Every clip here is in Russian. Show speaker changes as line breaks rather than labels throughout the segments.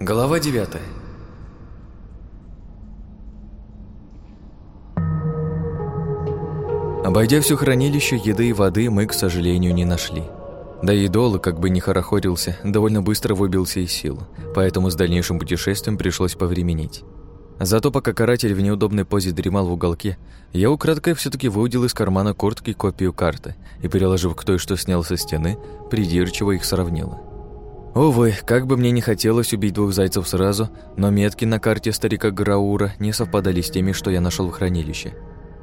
Глава 9 Обойдя все хранилище еды и воды, мы, к сожалению, не нашли. Да и Дола, как бы не хорохорился, довольно быстро выбился из сил, поэтому с дальнейшим путешествием пришлось повременить. Зато пока каратель в неудобной позе дремал в уголке, я украдкой все таки выудил из кармана куртки копию карты и, переложив к той, что снял со стены, придирчиво их сравнил. Увы, как бы мне не хотелось убить двух зайцев сразу, но метки на карте старика Граура не совпадали с теми, что я нашел в хранилище.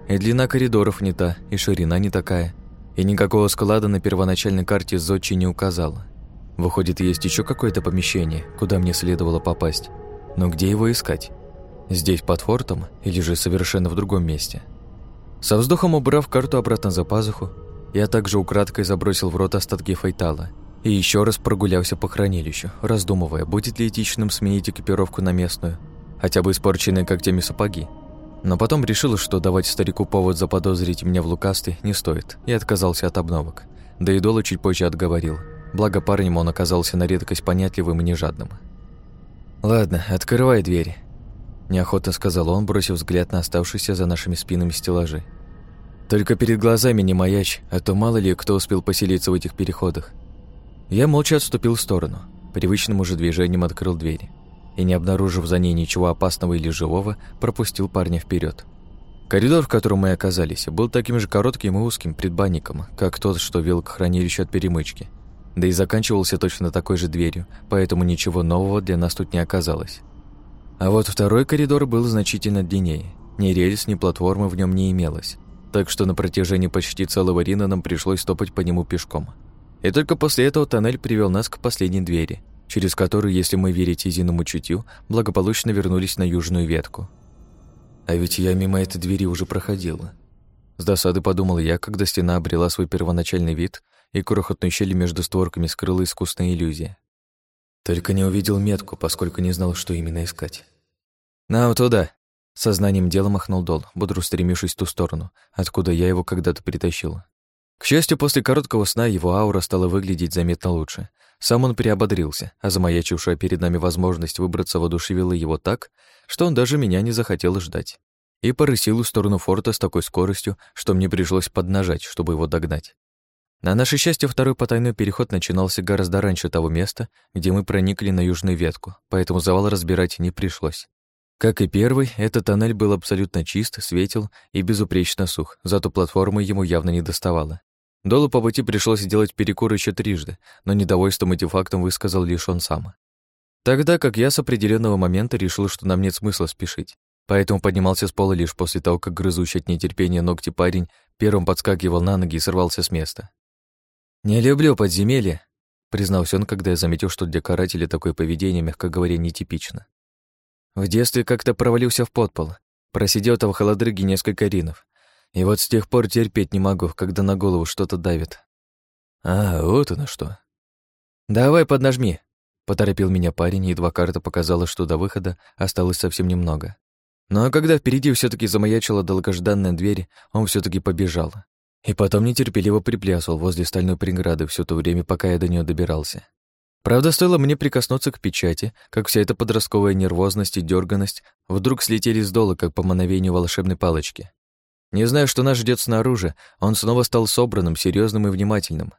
И длина коридоров не та, и ширина не такая, и никакого склада на первоначальной карте Зодчи не указала. Выходит, есть еще какое-то помещение, куда мне следовало попасть. Но где его искать? Здесь, под фортом, или же совершенно в другом месте? Со вздохом убрав карту обратно за пазуху, я также украдкой забросил в рот остатки фейтала и еще раз прогулялся по хранилищу, раздумывая, будет ли этичным сменить экипировку на местную, хотя бы испорченные когтями сапоги. Но потом решил, что давать старику повод заподозрить меня в лукасте не стоит, и отказался от обновок. Да и Дола чуть позже отговорил. Благо парнем он оказался на редкость понятливым и нежадным. «Ладно, открывай двери», Неохотно сказал он, бросив взгляд на оставшиеся за нашими спинами стеллажи. «Только перед глазами не маячь, а то мало ли кто успел поселиться в этих переходах». Я молча отступил в сторону, привычным уже движением открыл двери и, не обнаружив за ней ничего опасного или живого, пропустил парня вперед. Коридор, в котором мы оказались, был таким же коротким и узким предбанником, как тот, что вел к хранилищу от перемычки. Да и заканчивался точно такой же дверью, поэтому ничего нового для нас тут не оказалось. А вот второй коридор был значительно длиннее. Ни рельс, ни платформы в нем не имелось. Так что на протяжении почти целого Рина нам пришлось стопать по нему пешком. И только после этого тоннель привел нас к последней двери, через которую, если мы верить единому чутью, благополучно вернулись на южную ветку. А ведь я мимо этой двери уже проходила. С досады подумал я, когда стена обрела свой первоначальный вид, и крохотную щель между створками скрыла искусная иллюзия. Только не увидел метку, поскольку не знал, что именно искать. «Нам туда!» Сознанием дела махнул Дол, бодро стремившись в ту сторону, откуда я его когда-то притащил. К счастью, после короткого сна его аура стала выглядеть заметно лучше. Сам он приободрился, а замаячившая перед нами возможность выбраться воодушевила его так, что он даже меня не захотел ждать. И порысил в сторону форта с такой скоростью, что мне пришлось поднажать, чтобы его догнать. На наше счастье, второй потайной переход начинался гораздо раньше того места, где мы проникли на южную ветку, поэтому завал разбирать не пришлось. Как и первый, этот тоннель был абсолютно чист, светел и безупречно сух, зато платформы ему явно не доставало. Долу по пути пришлось сделать перекур еще трижды, но недовольством этим фактом высказал лишь он сам. Тогда как я с определенного момента решил, что нам нет смысла спешить, поэтому поднимался с пола лишь после того, как грызущий от нетерпения ногти парень первым подскакивал на ноги и сорвался с места. «Не люблю подземелья», — признался он, когда я заметил, что для карателя такое поведение, мягко говоря, нетипично. В детстве как-то провалился в подпол, просидел там в холодрыге несколько ринов. И вот с тех пор терпеть не могу, когда на голову что-то давит. А, вот оно что. «Давай поднажми», — поторопил меня парень, едва карта показала, что до выхода осталось совсем немного. Но когда впереди все таки замаячила долгожданная дверь, он все таки побежал. И потом нетерпеливо приплясывал возле стальной преграды все то время, пока я до нее добирался. Правда, стоило мне прикоснуться к печати, как вся эта подростковая нервозность и дерганность вдруг слетели с дола, как по мановению волшебной палочки. Не знаю, что нас ждет снаружи, он снова стал собранным, серьезным и внимательным.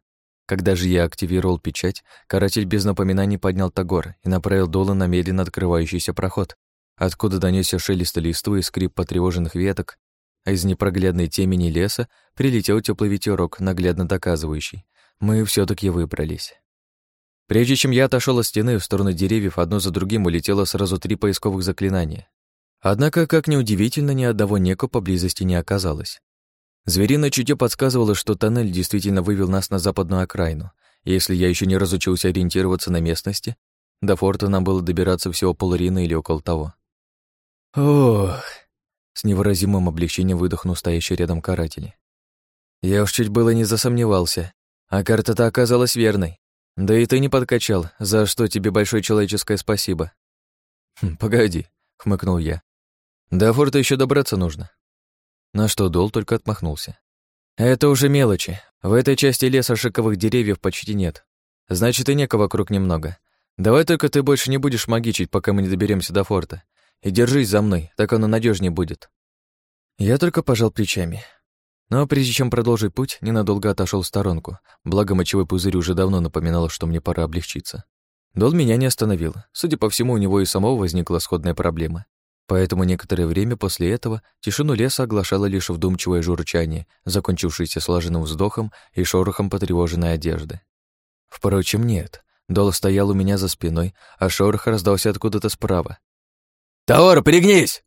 Когда же я активировал печать, каратель без напоминаний поднял Тагор и направил доло на медленно открывающийся проход, откуда донесся шелест листвы и скрип потревоженных веток, а из непроглядной темени леса прилетел теплый ветерок, наглядно доказывающий. Мы все таки выбрались. Прежде чем я отошел от стены в сторону деревьев, одно за другим улетело сразу три поисковых заклинания. Однако, как ни удивительно, ни одного неко поблизости не оказалось. Звериное чутье подсказывало, что тоннель действительно вывел нас на западную окраину, если я еще не разучился ориентироваться на местности, до форта нам было добираться всего полрина или около того. Ох, с невыразимым облегчением выдохнул стоящий рядом каратели. Я уж чуть было не засомневался, а карта-то оказалась верной. Да и ты не подкачал, за что тебе большое человеческое спасибо. Хм, погоди, хмыкнул я. До форта еще добраться нужно. На что Дол только отмахнулся. Это уже мелочи. В этой части леса шиковых деревьев почти нет. Значит, и неко вокруг немного. Давай только ты больше не будешь магичить, пока мы не доберемся до форта. И держись за мной, так оно надежнее будет. Я только пожал плечами. Но прежде чем продолжить путь, ненадолго отошел в сторонку, благо мочевой пузырь уже давно напоминал, что мне пора облегчиться. Дол меня не остановил. Судя по всему, у него и самого возникла сходная проблема. Поэтому некоторое время после этого тишину леса оглашало лишь вдумчивое журчание, закончившееся слаженным вздохом и шорохом потревоженной одежды. Впрочем, нет. Дол стоял у меня за спиной, а шорох раздался откуда-то справа.
«Таор, пригнись!»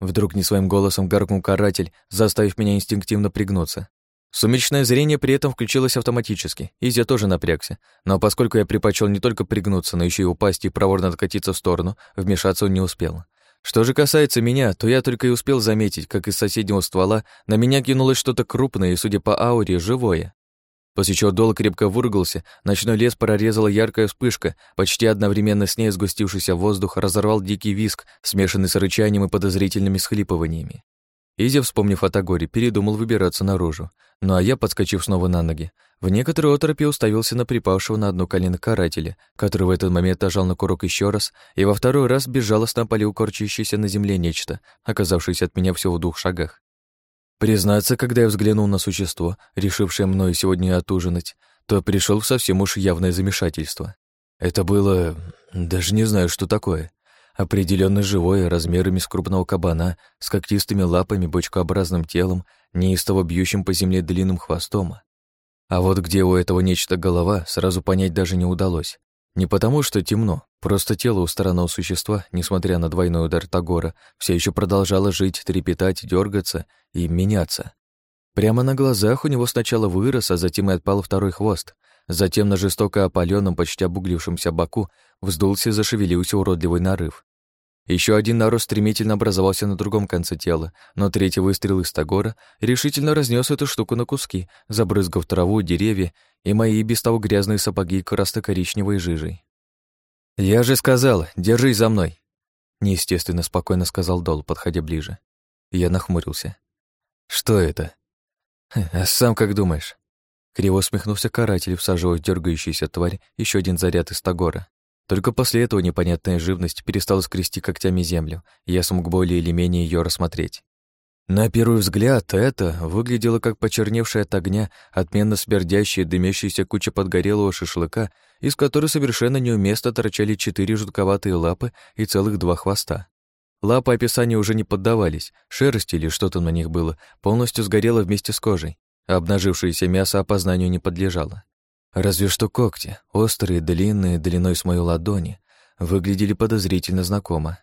Вдруг не своим голосом гаркнул каратель, заставив меня инстинктивно пригнуться. Сумеречное зрение при этом включилось автоматически, Изя тоже напрягся, но поскольку я предпочел не только пригнуться, но еще и упасть и проворно откатиться в сторону, вмешаться он не успел. Что же касается меня, то я только и успел заметить, как из соседнего ствола на меня кинулось что-то крупное и, судя по ауре, живое. После чего Дол крепко выругался, ночной лес прорезала яркая вспышка, почти одновременно с ней сгустившийся воздух разорвал дикий виск, смешанный с рычанием и подозрительными схлипываниями. Изи, вспомнив о Тагоре, передумал выбираться наружу. Ну а я, подскочив снова на ноги, в некоторой оторопе уставился на припавшего на одно колено карателя, который в этот момент нажал на курок еще раз и во второй раз безжалостно полил корчащееся на земле нечто, оказавшееся от меня всего в двух шагах. Признаться, когда я взглянул на существо, решившее мною сегодня отужинать, то пришел в совсем уж явное замешательство. Это было... даже не знаю, что такое. Определенно живое, размерами с крупного кабана, с когтистыми лапами, бочкообразным телом, неистово бьющим по земле длинным хвостом. А вот где у этого нечто голова, сразу понять даже не удалось. Не потому, что темно, просто тело у странного существа, несмотря на двойной удар Тагора, все еще продолжало жить, трепетать, дергаться и меняться. Прямо на глазах у него сначала вырос, а затем и отпал второй хвост. Затем на жестоко опаленном, почти обуглившемся боку вздулся и зашевелился уродливый нарыв. Еще один нарост стремительно образовался на другом конце тела, но третий выстрел из Тагора решительно разнес эту штуку на куски, забрызгав траву, деревья и мои без того грязные сапоги красно-коричневой жижей. «Я же сказал, держись за мной!» Неестественно спокойно сказал Дол, подходя ближе. Я нахмурился. «Что это?» «А сам как думаешь?» Криво усмехнулся каратель, всаживая в тварь еще один заряд из Тагора. Только после этого непонятная живность перестала скрести когтями землю, и я смог более или менее ее рассмотреть. На первый взгляд это выглядело как почерневшая от огня, отменно смердящая, дымящаяся куча подгорелого шашлыка, из которой совершенно неуместно торчали четыре жутковатые лапы и целых два хвоста. Лапы описанию уже не поддавались, шерсть или что-то на них было, полностью сгорело вместе с кожей, обнажившееся мясо опознанию не подлежало. Разве что когти, острые, длинные, длиной с мою ладони, выглядели подозрительно знакомо.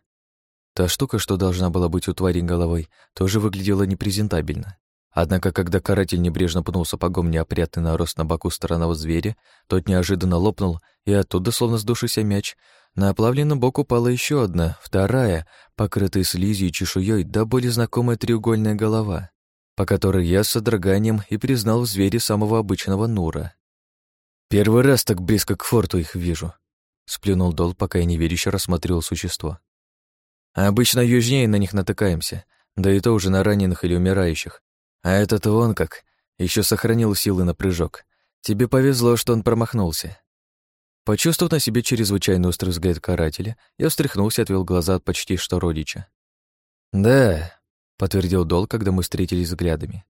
Та штука, что должна была быть у твари головой, тоже выглядела непрезентабельно. Однако, когда каратель небрежно пнул сапогом неопрятный нарост на боку странного зверя, тот неожиданно лопнул, и оттуда, словно сдувшийся мяч, на оплавленный бок упала еще одна, вторая, покрытая слизью и чешуей, да более знакомая треугольная голова, по которой я с содроганием и признал в звере самого обычного Нура. «Первый раз так близко к форту их вижу», — сплюнул Дол, пока я неверяще рассматривал существо. «Обычно южнее на них натыкаемся, да и то уже на раненых или умирающих. А этот вон как, еще сохранил силы на прыжок. Тебе повезло, что он промахнулся». Почувствовав на себе чрезвычайно острый взгляд карателя, я встряхнулся и отвел глаза от почти что родича. «Да», — подтвердил Дол, когда мы встретились взглядами.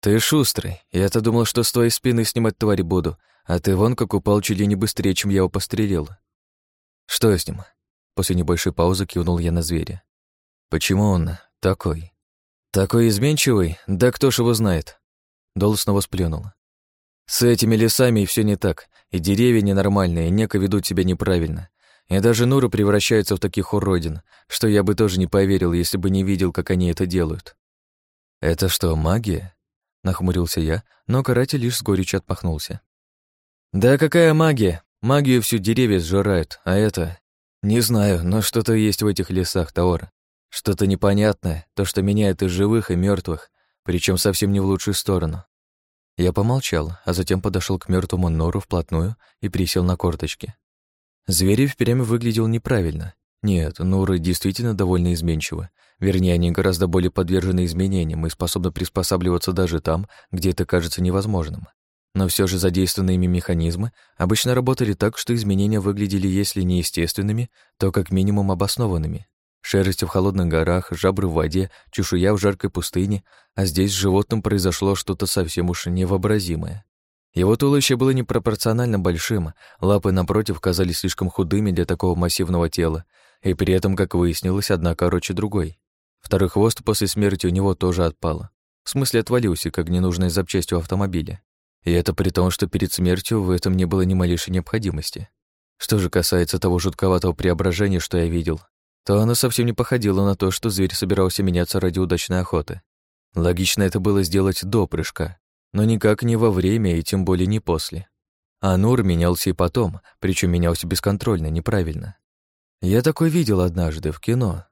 «Ты шустрый. Я-то думал, что с твоей спины снимать твари буду, а ты вон как упал чуть ли не быстрее, чем я его пострелил. Что с ним? После небольшой паузы кивнул я на зверя. Почему он такой? Такой изменчивый? Да кто ж его знает? Дол снова сплюнул. С этими лесами и все не так. И деревья ненормальные, и неко ведут себя неправильно. И даже нуры превращаются в таких уродин, что я бы тоже не поверил, если бы не видел, как они это делают. «Это что, магия?» — нахмурился я, но каратель лишь с горечью отпахнулся. «Да какая магия? Магию всю деревья сжирают, а это... Не знаю, но что-то есть в этих лесах, Таора. Что-то непонятное, то, что меняет и живых, и мертвых, причем совсем не в лучшую сторону». Я помолчал, а затем подошел к мертвому нору вплотную и присел на корточки. Зверь впрямь выглядел неправильно. Нет, норы действительно довольно изменчивы. Вернее, они гораздо более подвержены изменениям и способны приспосабливаться даже там, где это кажется невозможным. Но все же задействованные ими механизмы обычно работали так, что изменения выглядели, если не естественными, то как минимум обоснованными. Шерсть в холодных горах, жабры в воде, чешуя в жаркой пустыне, а здесь с животным произошло что-то совсем уж невообразимое. Его туловище было непропорционально большим, лапы, напротив, казались слишком худыми для такого массивного тела, и при этом, как выяснилось, одна короче другой. Второй хвост после смерти у него тоже отпал. В смысле, отвалился, как ненужная запчасть у автомобиля. И это при том, что перед смертью в этом не было ни малейшей необходимости. Что же касается того жутковатого преображения, что я видел, то оно совсем не походило на то, что зверь собирался меняться ради удачной охоты. Логично это было сделать до прыжка, но никак не во время и тем более не после. А Нур менялся и потом, причем менялся бесконтрольно, неправильно. Я такой видел однажды в кино,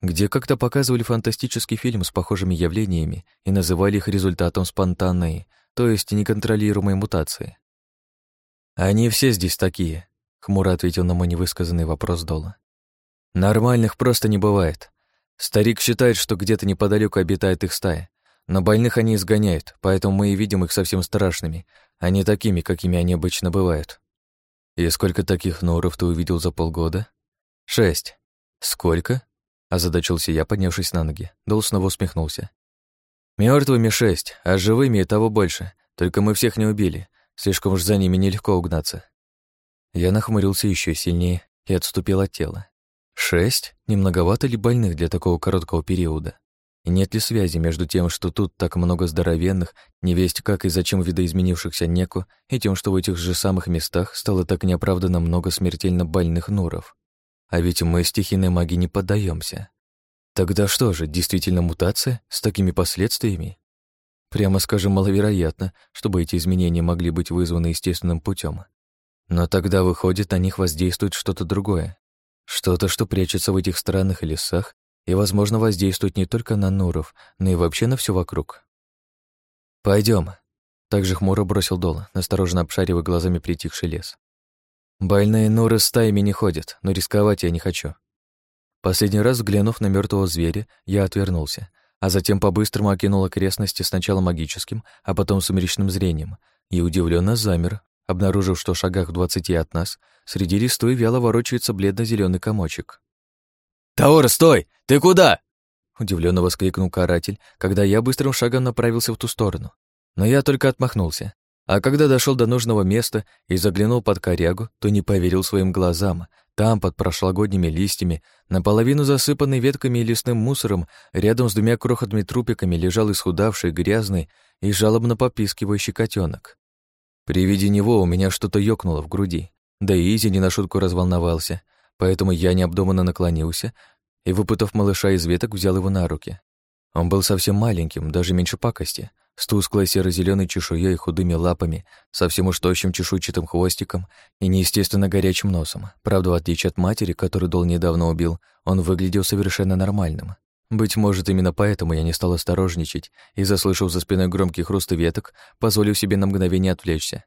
где как-то показывали фантастический фильм с похожими явлениями и называли их результатом спонтанной, то есть неконтролируемой мутации. «Они все здесь такие», — хмуро ответил на мой невысказанный вопрос Дола. «Нормальных просто не бывает. Старик считает, что где-то неподалеку обитает их стая, но больных они изгоняют, поэтому мы и видим их совсем страшными, а не такими, какими они обычно бывают». «И сколько таких норов ты увидел за полгода?» «Шесть». «Сколько?» — озадачился я, поднявшись на ноги. Дол снова усмехнулся. Мертвыми шесть, а живыми и того больше. Только мы всех не убили. Слишком уж за ними нелегко угнаться. Я нахмурился еще сильнее и отступил от тела. Шесть? Не многовато ли больных для такого короткого периода? И нет ли связи между тем, что тут так много здоровенных, невесть как и зачем видоизменившихся неку, и тем, что в этих же самых местах стало так неоправданно много смертельно больных нуров? А ведь мы стихийной магии не поддаемся. Тогда что же, действительно мутация с такими последствиями? Прямо скажем, маловероятно, чтобы эти изменения могли быть вызваны естественным путем. Но тогда, выходит, на них воздействует что-то другое. Что-то, что прячется в этих странных лесах и, возможно, воздействует не только на Нуров, но и вообще на все вокруг. Пойдем. Также хмуро бросил Дол, настороженно обшаривая глазами притихший лес. Больные Нуры стаями не ходят, но рисковать я не хочу. Последний раз взглянув на мертвого зверя, я отвернулся, а затем по-быстрому окинул окрестности сначала магическим, а потом сумеречным зрением, и удивленно замер, обнаружив, что в шагах двадцати от нас среди листвы вяло ворочается бледно зеленый комочек.
«Таор, стой! Ты куда?»
Удивленно воскликнул каратель, когда я быстрым шагом направился в ту сторону. Но я только отмахнулся. А когда дошел до нужного места и заглянул под корягу, то не поверил своим глазам, там, под прошлогодними листьями, наполовину засыпанный ветками и лесным мусором, рядом с двумя крохотными трупиками лежал исхудавший, грязный и жалобно попискивающий котенок. При виде него у меня что-то ёкнуло в груди, да и Изи не на шутку разволновался, поэтому я необдуманно наклонился и, выпутав малыша из веток, взял его на руки. Он был совсем маленьким, даже меньше пакости, с тусклой серо зеленой чешуей худыми лапами, совсем уж тощим чешуйчатым хвостиком и неестественно горячим носом. Правда, в отличие от матери, которую Дол недавно убил, он выглядел совершенно нормальным. Быть может, именно поэтому я не стал осторожничать и, заслышав за спиной громкий хруст веток, позволил себе на мгновение отвлечься.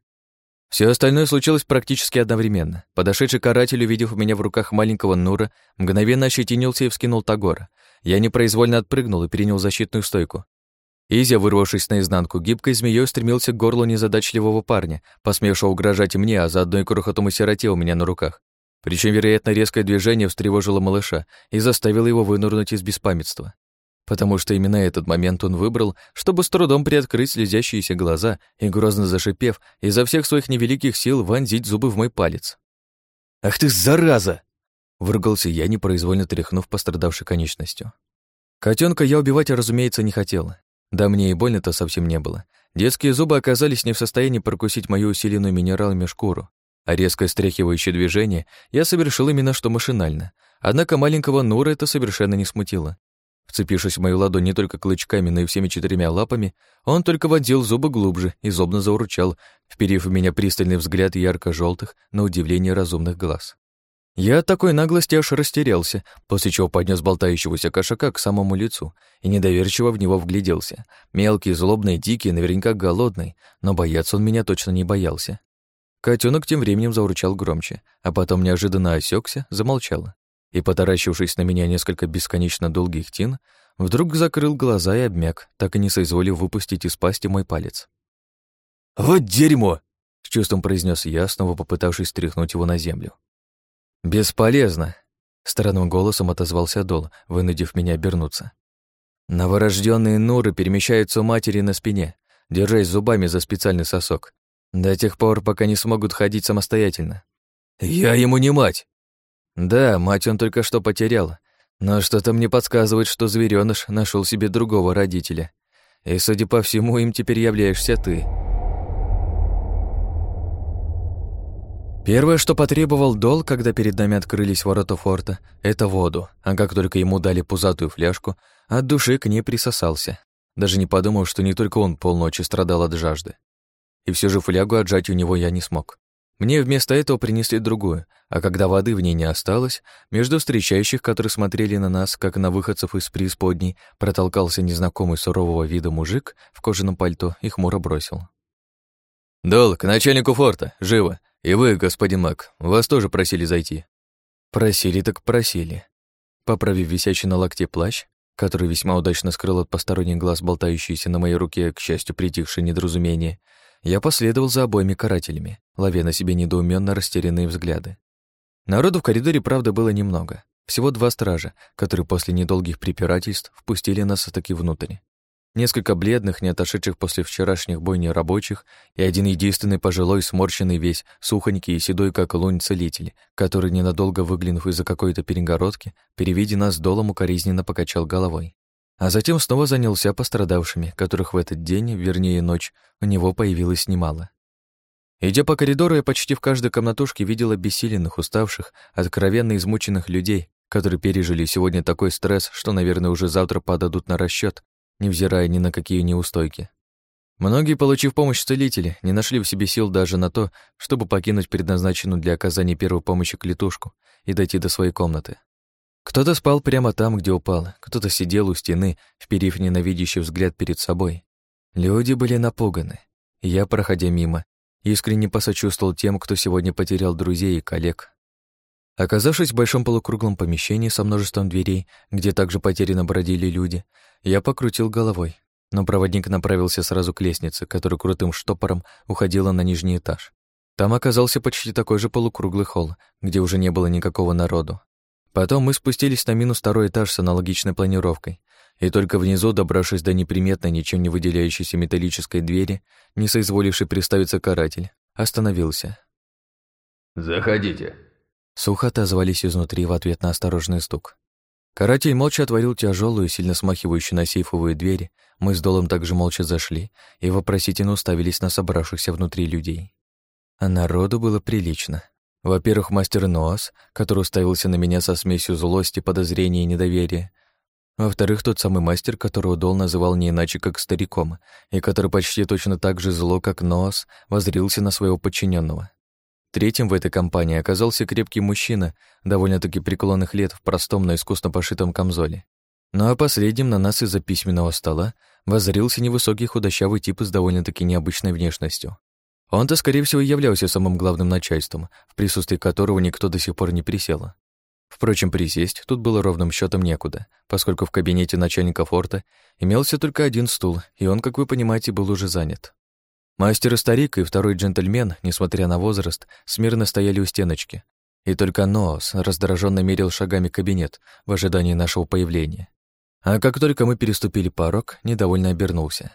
Все остальное случилось практически одновременно. Подошедший каратель, увидев меня в руках маленького Нура, мгновенно ощетинился и вскинул Тагора. Я непроизвольно отпрыгнул и принял защитную стойку. Изя, вырвавшись наизнанку, гибкой змеей стремился к горлу незадачливого парня, посмевшего угрожать мне, а заодно и крохотому сироте у меня на руках. Причем, вероятно, резкое движение встревожило малыша и заставило его вынырнуть из беспамятства. Потому что именно этот момент он выбрал, чтобы с трудом приоткрыть слезящиеся глаза и, грозно зашипев, изо всех своих невеликих сил вонзить зубы в мой палец.
«Ах ты, зараза!»
Выругался я, непроизвольно тряхнув пострадавшей конечностью. Котенка я убивать, разумеется, не хотел. Да мне и больно-то совсем не было. Детские зубы оказались не в состоянии прокусить мою усиленную минералами шкуру, а резкое стряхивающее движение я совершил именно что машинально. Однако маленького Нура это совершенно не смутило. Вцепившись в мою ладонь не только клычками, но и всеми четырьмя лапами, он только водил зубы глубже и зобно заурчал, вперив в меня пристальный взгляд ярко желтых на удивление разумных глаз. Я от такой наглости аж растерялся, после чего поднес болтающегося кошака к самому лицу и недоверчиво в него вгляделся. Мелкий, злобный, дикий, наверняка голодный, но бояться он меня точно не боялся. Котенок тем временем заурчал громче, а потом неожиданно осекся, замолчал. И, потаращившись на меня несколько бесконечно долгих тин, вдруг закрыл глаза и обмяк, так и не соизволив выпустить из пасти мой палец.
Вот дерьмо!»
— с чувством произнес я, снова попытавшись стряхнуть его на землю. «Бесполезно», — странным голосом отозвался Дол, вынудив меня обернуться. Новорожденные нуры перемещаются у матери на спине, держась зубами за специальный сосок, до тех пор, пока не смогут ходить самостоятельно.
«Я ему не мать!»
Да, мать он только что потерял, но что-то мне подсказывает, что зверёныш нашел себе другого родителя. И, судя по всему, им теперь являешься ты. Первое, что потребовал Дол, когда перед нами открылись ворота форта, это воду, а как только ему дали пузатую фляжку, от души к ней присосался. Даже не подумал, что не только он полночи страдал от жажды. И все же флягу отжать у него я не смог. Мне вместо этого принесли другую, а когда воды в ней не осталось, между встречающих, которые смотрели на нас, как на выходцев из преисподней, протолкался незнакомый сурового вида мужик в кожаном пальто и хмуро бросил.
«Дол, к начальнику форта, живо! И вы, господин Мак, вас тоже просили зайти».
Просили так просили. Поправив висящий на локте плащ, который весьма удачно скрыл от посторонних глаз болтающиеся на моей руке, к счастью, притихшее недоразумение, я последовал за обоими карателями, ловя на себе недоуменно растерянные взгляды. Народу в коридоре, правда, было немного. Всего два стража, которые после недолгих препирательств впустили нас таки внутрь. Несколько бледных, не отошедших после вчерашних бойней рабочих, и один единственный пожилой, сморщенный весь, сухонький и седой, как лунь, целитель, который, ненадолго выглянув из-за какой-то перегородки, переведя нас долом, укоризненно покачал головой. А затем снова занялся пострадавшими, которых в этот день, вернее ночь, у него появилось немало. Идя по коридору, я почти в каждой комнатушке видел обессиленных, уставших, откровенно измученных людей, которые пережили сегодня такой стресс, что, наверное, уже завтра подадут на расчет, невзирая ни на какие неустойки. Многие, получив помощь целителя, не нашли в себе сил даже на то, чтобы покинуть предназначенную для оказания первой помощи клетушку и дойти до своей комнаты. Кто-то спал прямо там, где упал, кто-то сидел у стены, вперив ненавидящий взгляд перед собой. Люди были напуганы. Я, проходя мимо, искренне посочувствовал тем, кто сегодня потерял друзей и коллег. Оказавшись в большом полукруглом помещении со множеством дверей, где также потеряно бродили люди, я покрутил головой, но проводник направился сразу к лестнице, которая крутым штопором уходила на нижний этаж. Там оказался почти такой же полукруглый холл, где уже не было никакого народу. Потом мы спустились на минус второй этаж с аналогичной планировкой, и только внизу, добравшись до неприметной, ничем не выделяющейся металлической двери, не соизволивший представиться каратель, остановился.
«Заходите», —
сухо отозвались изнутри в ответ на осторожный стук. Каратель молча отворил тяжелую, сильно смахивающую на сейфовые двери, мы с Долом также молча зашли и вопросительно уставились на собравшихся внутри людей. А народу было прилично. Во-первых, мастер Ноас, который уставился на меня со смесью злости, подозрения и недоверия. Во-вторых, тот самый мастер, которого Дол называл не иначе, как стариком, и который почти точно так же зло, как Ноас, возрился на своего подчиненного. Третьим в этой компании оказался крепкий мужчина, довольно-таки преклонных лет в простом, но искусно пошитом камзоле. Ну а последним на нас из-за письменного стола воззрился невысокий худощавый тип с довольно-таки необычной внешностью. Он-то, скорее всего, являлся самым главным начальством, в присутствии которого никто до сих пор не присел. Впрочем, присесть тут было ровным счетом некуда, поскольку в кабинете начальника форта имелся только один стул, и он, как вы понимаете, был уже занят. Мастер и старик и второй джентльмен, несмотря на возраст, смирно стояли у стеночки, и только Ноос раздраженно мерил шагами кабинет в ожидании нашего появления. А как только мы переступили порог, недовольно обернулся.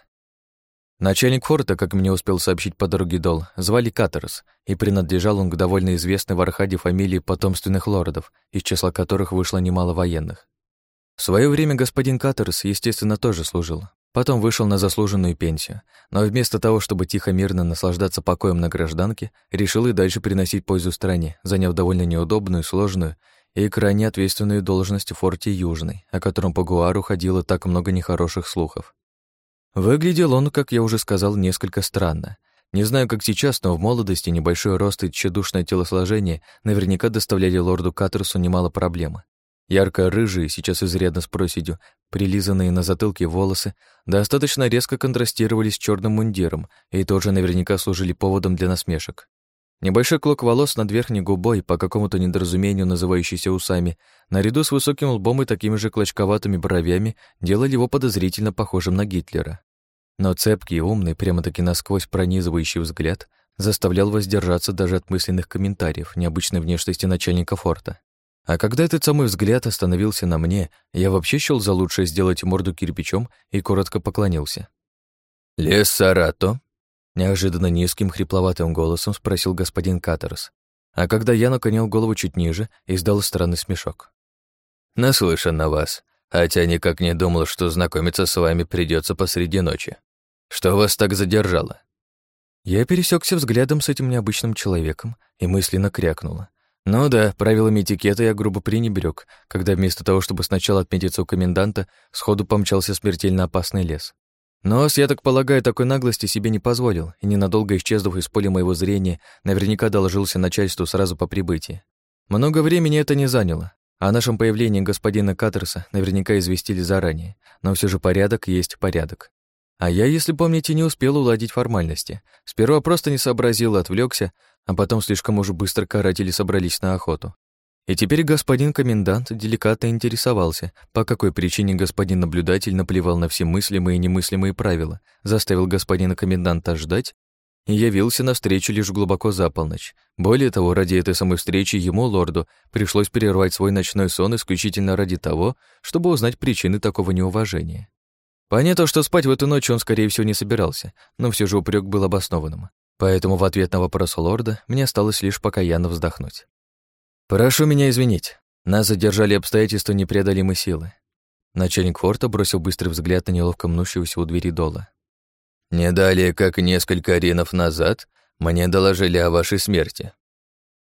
Начальник форта, как мне успел сообщить по дороге Дол, звали Катерс, и принадлежал он к довольно известной в Архаде фамилии потомственных лордов, из числа которых вышло немало военных. В свое время господин Катерс, естественно, тоже служил. Потом вышел на заслуженную пенсию, но вместо того, чтобы тихо-мирно наслаждаться покоем на гражданке, решил и дальше приносить пользу стране, заняв довольно неудобную, сложную и крайне ответственную должность в форте Южный, о котором по Гуару ходило так много нехороших слухов. Выглядел он, как я уже сказал, несколько странно. Не знаю, как сейчас, но в молодости небольшой рост и тщедушное телосложение наверняка доставляли лорду Каттерсу немало проблем. Ярко-рыжие, сейчас изрядно с проседью, прилизанные на затылке волосы, достаточно резко контрастировали с черным мундиром и тоже наверняка служили поводом для насмешек. Небольшой клок волос над верхней губой, по какому-то недоразумению называющийся усами, наряду с высоким лбом и такими же клочковатыми бровями, делали его подозрительно похожим на Гитлера. Но цепкий, умный, прямо-таки насквозь пронизывающий взгляд заставлял воздержаться даже от мысленных комментариев необычной внешности начальника форта. А когда этот самый взгляд остановился на мне, я вообще счёл за лучшее сделать морду кирпичом и коротко поклонился.
«Лес Сарато?»
Неожиданно низким, хрипловатым голосом спросил господин Катерс. А когда я наклонил голову чуть ниже, издал странный смешок.
«Наслышан на вас, хотя никак не думал, что знакомиться с вами придется посреди ночи. Что вас так задержало?»
Я пересекся взглядом с этим необычным человеком и мысленно крякнула. Ну да, правилами этикета я грубо пренебрег, когда вместо того, чтобы сначала отметиться у коменданта, сходу помчался смертельно опасный лес. Нос, я так полагаю, такой наглости себе не позволил, и ненадолго исчезнув из поля моего зрения, наверняка доложился начальству сразу по прибытии. Много времени это не заняло. О нашем появлении господина Каттерса наверняка известили заранее, но все же порядок есть порядок. А я, если помните, не успел уладить формальности. Сперва просто не сообразил, отвлекся, а потом слишком уже быстро каратели собрались на охоту. И теперь господин комендант деликатно интересовался, по какой причине господин наблюдатель наплевал на все мыслимые и немыслимые правила, заставил господина коменданта ждать и явился на встречу лишь глубоко за полночь. Более того, ради этой самой встречи ему, лорду, пришлось перервать свой ночной сон исключительно ради того, чтобы узнать причины такого неуважения. Понятно, что спать в эту ночь он, скорее всего, не собирался, но все же упрек был обоснованным. Поэтому в ответ на вопрос лорда мне осталось лишь покаянно вздохнуть. «Прошу меня извинить. Нас задержали обстоятельства непреодолимой силы». Начальник форта бросил быстрый взгляд на неловко мнущегося у двери Дола.
«Не далее, как несколько аренов назад, мне доложили о вашей смерти».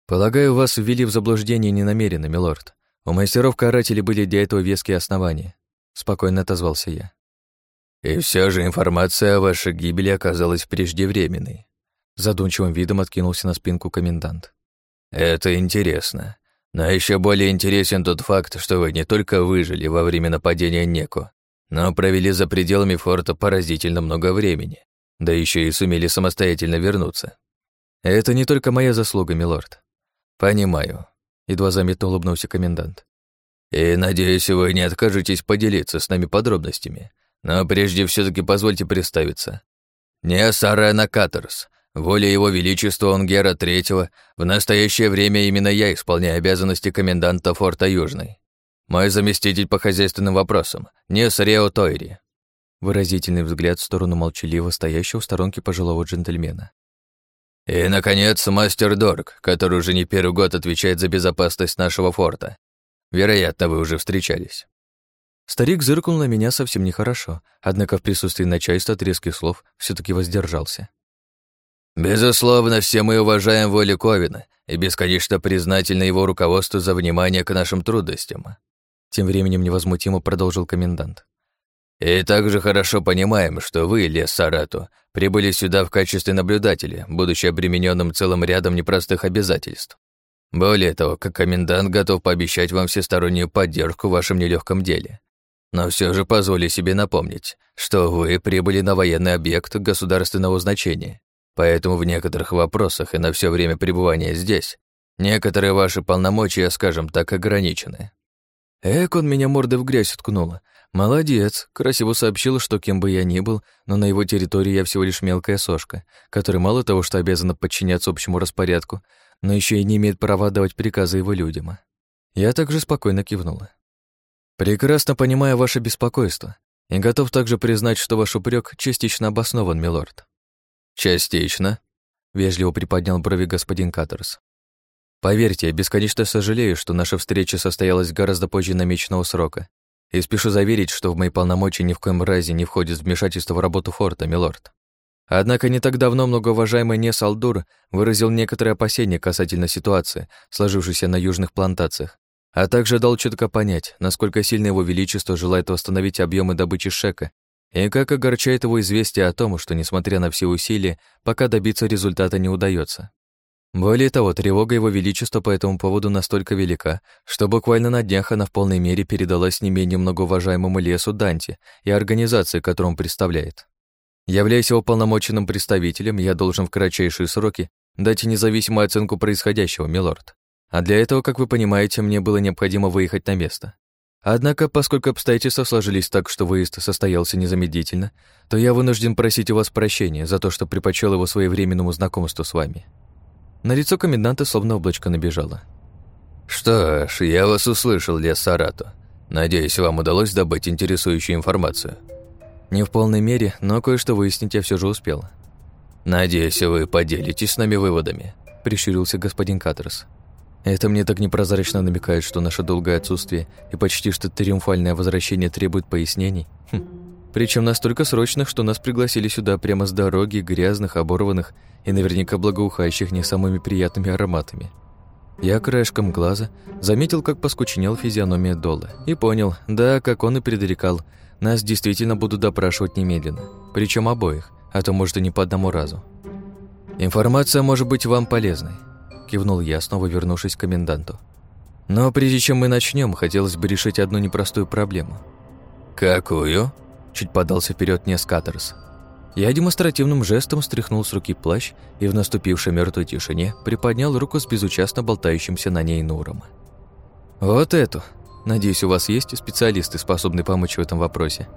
«Полагаю, вас ввели в заблуждение ненамеренно, милорд. У мастеров-карателей были для этого веские основания», — спокойно отозвался я.
«И все же информация о вашей гибели оказалась преждевременной», —
задумчивым видом откинулся на спинку комендант.
Это интересно. Но еще более интересен тот факт, что вы не только выжили во время нападения Неко, но провели за пределами форта поразительно много времени, да еще и сумели самостоятельно вернуться.
Это не только моя заслуга, милорд.
Понимаю.
Едва заметно улыбнулся комендант.
И надеюсь, вы не откажетесь поделиться с нами подробностями. Но прежде все таки позвольте представиться. Не Сарена Катерс, Воля Его Величества Онгера Третьего, в настоящее время именно я исполняю обязанности коменданта форта Южный. Мой заместитель по хозяйственным вопросам, Нес Рео Тойри.
Выразительный взгляд в сторону молчаливо стоящего в сторонке пожилого джентльмена.
И, наконец, мастер Дорг, который уже не первый год отвечает за безопасность нашего форта. Вероятно, вы уже встречались.
Старик зыркнул на меня совсем нехорошо, однако в присутствии начальства от резких слов все таки воздержался.
«Безусловно, все мы уважаем волю Ковина и бесконечно признательны его руководству за внимание к нашим трудностям»,
тем временем невозмутимо продолжил комендант.
«И также хорошо понимаем, что вы, Лес Сарату, прибыли сюда в качестве наблюдателя, будучи обремененным целым рядом непростых обязательств. Более того, как комендант готов пообещать вам всестороннюю поддержку в вашем нелегком деле. Но все же позволю себе напомнить, что вы прибыли на военный объект государственного значения, Поэтому в некоторых вопросах и на все время пребывания здесь некоторые ваши полномочия, скажем так, ограничены.
Эк, он меня мордой в грязь уткнула. Молодец, красиво сообщил, что кем бы я ни был, но на его территории я всего лишь мелкая сошка, которая мало того, что обязана подчиняться общему распорядку, но еще и не имеет права давать приказы его людям. Я также спокойно кивнула. Прекрасно понимаю ваше беспокойство и готов также признать, что ваш упрек частично обоснован, милорд.
«Частично», — вежливо приподнял брови господин Каттерс.
«Поверьте, я бесконечно сожалею, что наша встреча состоялась гораздо позже намеченного срока, и спешу заверить, что в мои полномочия ни в коем разе не входит вмешательство в работу форта, милорд. Однако не так давно многоуважаемый Нес Алдур выразил некоторые опасения касательно ситуации, сложившейся на южных плантациях, а также дал четко понять, насколько сильно его величество желает восстановить объемы добычи шека и как огорчает его известие о том, что, несмотря на все усилия, пока добиться результата не удается. Более того, тревога его величества по этому поводу настолько велика, что буквально на днях она в полной мере передалась не менее многоуважаемому лесу Данте и организации, которую он представляет. Являясь его полномоченным представителем, я должен в кратчайшие сроки дать независимую оценку происходящего, милорд. А для этого, как вы понимаете, мне было необходимо выехать на место. Однако, поскольку обстоятельства сложились так, что выезд состоялся незамедлительно, то я вынужден просить у вас прощения за то, что предпочел его своевременному знакомству с вами». На лицо коменданта словно облачко набежало.
«Что ж, я вас услышал, Лес Сарато. Надеюсь, вам удалось добыть интересующую информацию».
«Не в полной мере, но кое-что выяснить я все же успел».
«Надеюсь, вы поделитесь с нами выводами», —
прищурился господин Катерс. Это мне так непрозрачно намекает, что наше долгое отсутствие и почти что триумфальное возвращение требует пояснений. Хм. Причем настолько срочных, что нас пригласили сюда прямо с дороги, грязных, оборванных и наверняка благоухающих не самыми приятными ароматами. Я краешком глаза заметил, как поскучнел физиономия Дола, и понял, да, как он и предрекал, нас действительно будут допрашивать немедленно, причем обоих, а то, может, и не по одному разу. Информация может быть вам полезной кивнул я, снова вернувшись к коменданту. Но прежде чем мы начнем, хотелось бы решить одну непростую проблему.
«Какую?»
– чуть подался вперед Нескатерс. Я демонстративным жестом стряхнул с руки плащ и в наступившей мертвой тишине приподнял руку с безучастно болтающимся на ней Нуром. «Вот эту. Надеюсь, у вас есть специалисты, способные помочь в этом вопросе?»